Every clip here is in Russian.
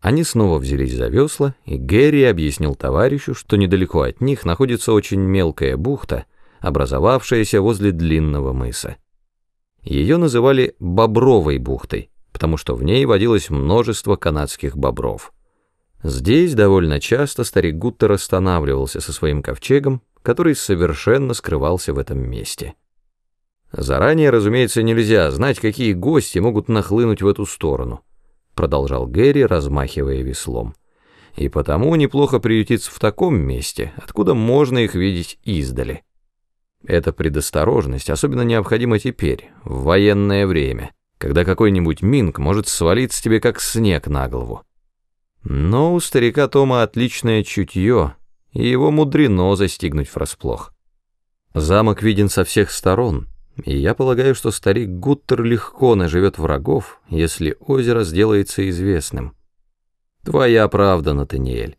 Они снова взялись за весла, и Гэри объяснил товарищу, что недалеко от них находится очень мелкая бухта, образовавшаяся возле длинного мыса. Ее называли «бобровой бухтой», потому что в ней водилось множество канадских бобров. Здесь довольно часто старик Гуттер останавливался со своим ковчегом, который совершенно скрывался в этом месте. Заранее, разумеется, нельзя знать, какие гости могут нахлынуть в эту сторону, продолжал Гэри, размахивая веслом. И потому неплохо приютиться в таком месте, откуда можно их видеть издали. Эта предосторожность особенно необходима теперь, в военное время, когда какой-нибудь минг может свалиться тебе как снег на голову. Но у старика Тома отличное чутье, и его мудрено застигнуть врасплох. Замок виден со всех сторон, и я полагаю, что старик Гуттер легко наживет врагов, если озеро сделается известным. Твоя правда, Натаниэль.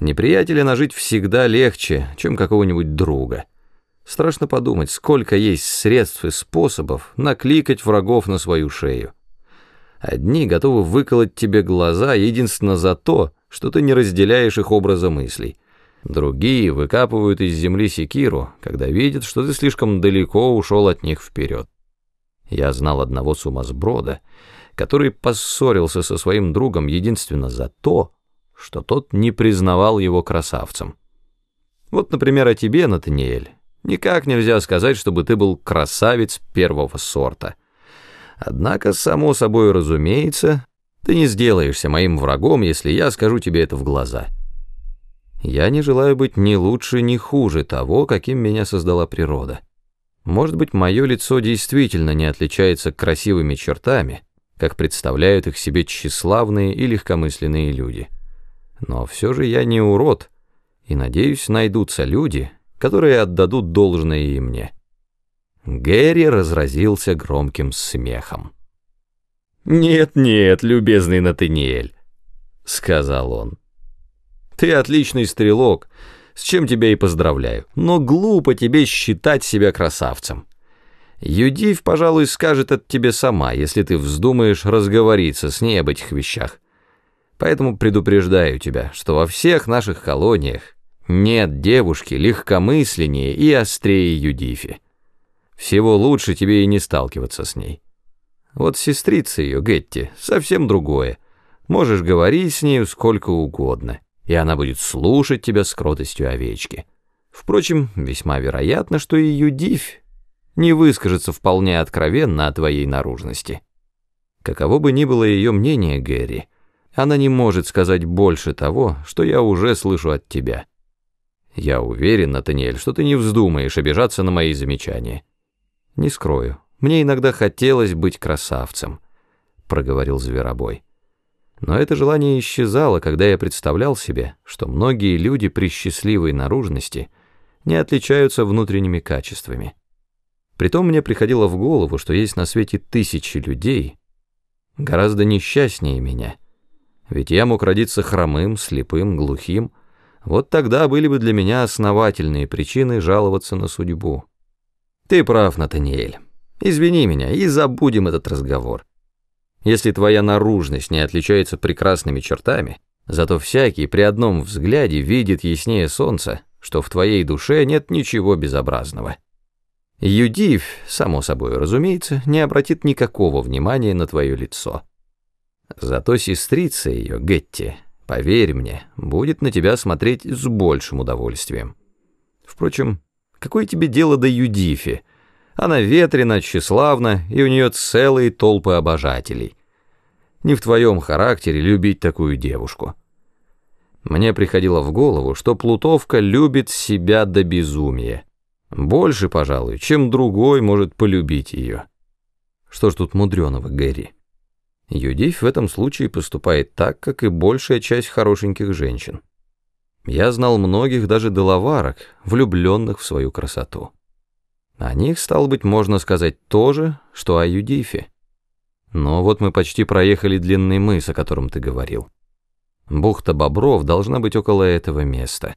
Неприятеля нажить всегда легче, чем какого-нибудь друга. Страшно подумать, сколько есть средств и способов накликать врагов на свою шею. Одни готовы выколоть тебе глаза единственно за то, что ты не разделяешь их образа мыслей. Другие выкапывают из земли секиру, когда видят, что ты слишком далеко ушел от них вперед. Я знал одного сумасброда, который поссорился со своим другом единственно за то, что тот не признавал его красавцем. Вот, например, о тебе, Натаниэль, никак нельзя сказать, чтобы ты был красавец первого сорта. Однако, само собой разумеется, ты не сделаешься моим врагом, если я скажу тебе это в глаза». Я не желаю быть ни лучше, ни хуже того, каким меня создала природа. Может быть, мое лицо действительно не отличается красивыми чертами, как представляют их себе тщеславные и легкомысленные люди. Но все же я не урод, и, надеюсь, найдутся люди, которые отдадут должное и мне. Гэри разразился громким смехом. «Нет-нет, любезный Натаниэль», — сказал он. Ты отличный стрелок, с чем тебя и поздравляю. Но глупо тебе считать себя красавцем. Юдив, пожалуй, скажет это тебе сама, если ты вздумаешь разговориться с ней об этих вещах. Поэтому предупреждаю тебя, что во всех наших колониях нет девушки легкомысленнее и острее Юдифи. Всего лучше тебе и не сталкиваться с ней. Вот сестрица ее, Гетти, совсем другое. Можешь говорить с нею сколько угодно и она будет слушать тебя с кротостью овечки. Впрочем, весьма вероятно, что и Юдивь не выскажется вполне откровенно о твоей наружности. Каково бы ни было ее мнение, Гэри, она не может сказать больше того, что я уже слышу от тебя. Я уверен, Натаниэль, что ты не вздумаешь обижаться на мои замечания. Не скрою, мне иногда хотелось быть красавцем, проговорил Зверобой. Но это желание исчезало, когда я представлял себе, что многие люди при счастливой наружности не отличаются внутренними качествами. Притом мне приходило в голову, что есть на свете тысячи людей, гораздо несчастнее меня. Ведь я мог родиться хромым, слепым, глухим. Вот тогда были бы для меня основательные причины жаловаться на судьбу. Ты прав, Натаниэль. Извини меня и забудем этот разговор. Если твоя наружность не отличается прекрасными чертами, зато всякий при одном взгляде видит яснее солнца, что в твоей душе нет ничего безобразного. Юдив, само собой разумеется, не обратит никакого внимания на твое лицо. Зато сестрица ее, Гетти, поверь мне, будет на тебя смотреть с большим удовольствием. Впрочем, какое тебе дело до Юдифи, она ветрена, тщеславна, и у нее целые толпы обожателей. Не в твоем характере любить такую девушку. Мне приходило в голову, что Плутовка любит себя до безумия. Больше, пожалуй, чем другой может полюбить ее. Что ж тут мудреного, Гэри? Юдив в этом случае поступает так, как и большая часть хорошеньких женщин. Я знал многих даже деловарок, влюбленных в свою красоту. О них, стало быть, можно сказать то же, что о Юдифе. Но вот мы почти проехали длинный мыс, о котором ты говорил. Бухта Бобров должна быть около этого места.